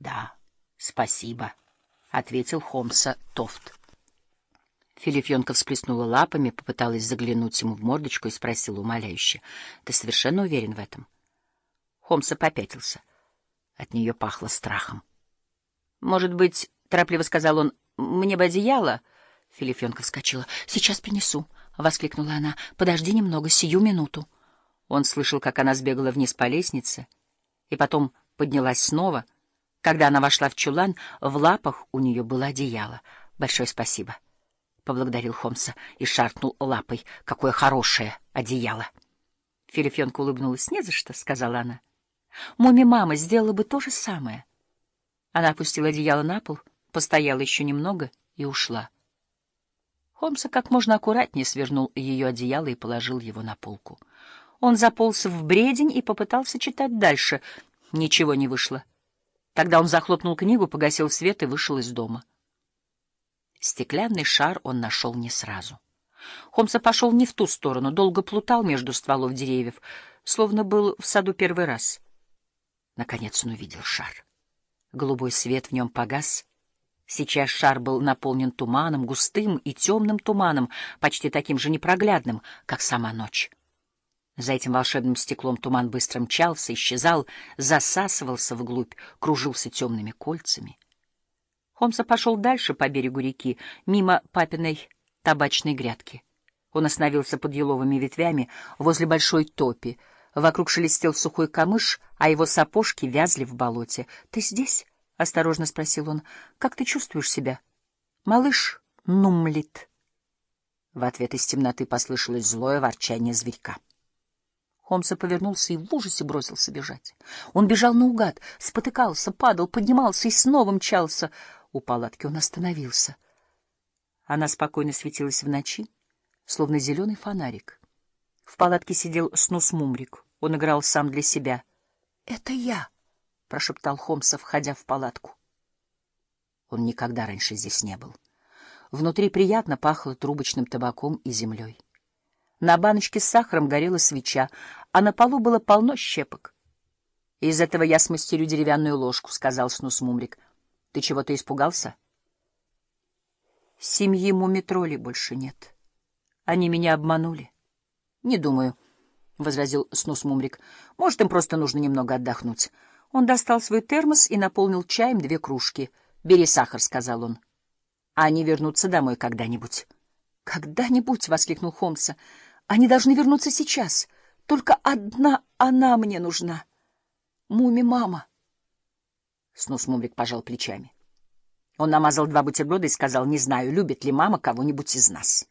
— Да, спасибо, — ответил Холмса Тофт. Филифьонка всплеснула лапами, попыталась заглянуть ему в мордочку и спросила умоляюще. — Ты совершенно уверен в этом? Холмса попятился. От нее пахло страхом. — Может быть, — торопливо сказал он, — мне бы одеяло? Филифьонка вскочила. — Сейчас принесу, — воскликнула она. — Подожди немного, сию минуту. Он слышал, как она сбегала вниз по лестнице, и потом поднялась снова. Когда она вошла в чулан, в лапах у нее было одеяло. — Большое спасибо. —— поблагодарил Холмса и шаркнул лапой. — Какое хорошее одеяло! Филифьонка улыбнулась. — Не за что, — сказала она. — Муми-мама сделала бы то же самое. Она опустила одеяло на пол, постояла еще немного и ушла. Холмса как можно аккуратнее свернул ее одеяло и положил его на полку. Он заполз в бредень и попытался читать дальше. Ничего не вышло. Тогда он захлопнул книгу, погасил свет и вышел из дома. Стеклянный шар он нашел не сразу. Холмса пошел не в ту сторону, долго плутал между стволов деревьев, словно был в саду первый раз. Наконец он увидел шар. Голубой свет в нем погас. Сейчас шар был наполнен туманом, густым и темным туманом, почти таким же непроглядным, как сама ночь. За этим волшебным стеклом туман быстро мчался, исчезал, засасывался вглубь, кружился темными кольцами. Холмса пошел дальше по берегу реки, мимо папиной табачной грядки. Он остановился под еловыми ветвями возле большой топи. Вокруг шелестел сухой камыш, а его сапожки вязли в болоте. — Ты здесь? — осторожно спросил он. — Как ты чувствуешь себя? — Малыш нумлит. В ответ из темноты послышалось злое ворчание зверька. Холмса повернулся и в ужасе бросился бежать. Он бежал наугад, спотыкался, падал, поднимался и снова мчался — у палатки он остановился. Она спокойно светилась в ночи, словно зеленый фонарик. В палатке сидел Снус Мумрик. Он играл сам для себя. — Это я! — прошептал Холмса, входя в палатку. Он никогда раньше здесь не был. Внутри приятно пахло трубочным табаком и землей. На баночке с сахаром горела свеча, а на полу было полно щепок. — Из этого я смастерю деревянную ложку, — сказал Снус Мумрик. — ты чего-то испугался? Семьи мумитроли больше нет. Они меня обманули. Не думаю, — возразил Снус Мумрик. Может, им просто нужно немного отдохнуть. Он достал свой термос и наполнил чаем две кружки. «Бери сахар», — сказал он. «Они вернутся домой когда-нибудь». «Когда-нибудь!» — воскликнул Холмса. «Они должны вернуться сейчас. Только одна она мне нужна. Муми-мама». Снус Мумрик пожал плечами. Он намазал два бутерброда и сказал, не знаю, любит ли мама кого-нибудь из нас.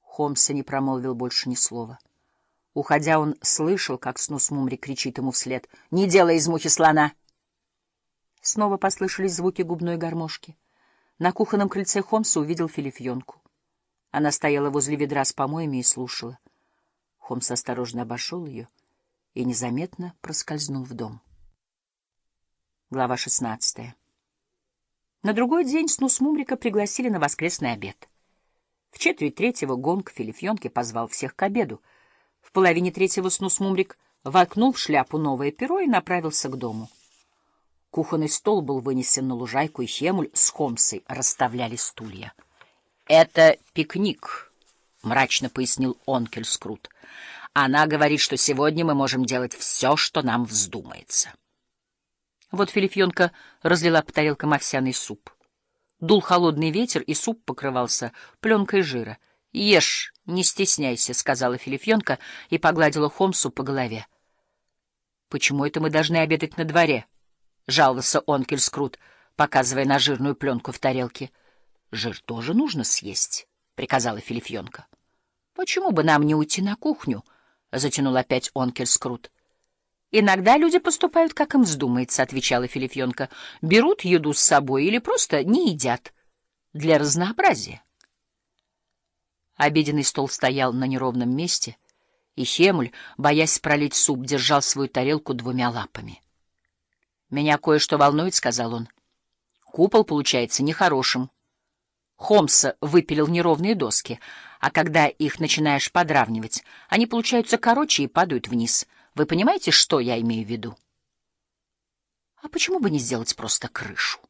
Холмса не промолвил больше ни слова. Уходя, он слышал, как Снус Мумрик кричит ему вслед. «Не делай из мухи слона!» Снова послышались звуки губной гармошки. На кухонном крыльце Холмса увидел Филифьонку. Она стояла возле ведра с помоями и слушала. Холмс осторожно обошел ее и незаметно проскользнул в дом. Глава 16. На другой день Снус Мумрика пригласили на воскресный обед. В четверть третьего гонг Филифьонки позвал всех к обеду. В половине третьего Снус Мумрик воткнул в шляпу новое перо и направился к дому. Кухонный стол был вынесен на лужайку, и Хемуль с Хомсой расставляли стулья. — Это пикник, — мрачно пояснил Онкель Скрут. — Она говорит, что сегодня мы можем делать все, что нам вздумается. — вот Филифьонка разлила по тарелкам овсяный суп. Дул холодный ветер, и суп покрывался пленкой жира. — Ешь, не стесняйся, — сказала Филифьонка и погладила Холмсу по голове. — Почему это мы должны обедать на дворе? — жаловался Онкель Скрут, показывая на жирную пленку в тарелке. — Жир тоже нужно съесть, — приказала Филифьонка. — Почему бы нам не уйти на кухню? — затянул опять Онкель Скрут. — «Иногда люди поступают, как им вздумается», — отвечала Филифьонка. «Берут еду с собой или просто не едят. Для разнообразия». Обеденный стол стоял на неровном месте, и Хемуль, боясь пролить суп, держал свою тарелку двумя лапами. «Меня кое-что волнует», — сказал он. «Купол получается нехорошим. Хомса выпилил неровные доски, а когда их начинаешь подравнивать, они получаются короче и падают вниз». Вы понимаете, что я имею в виду? А почему бы не сделать просто крышу?